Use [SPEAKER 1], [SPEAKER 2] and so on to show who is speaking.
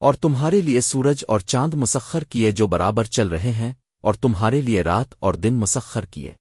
[SPEAKER 1] اور تمہارے لیے سورج اور چاند مسخر کیے جو برابر چل رہے ہیں، اور تمہارے لیے رات اور دن مسخر کیے۔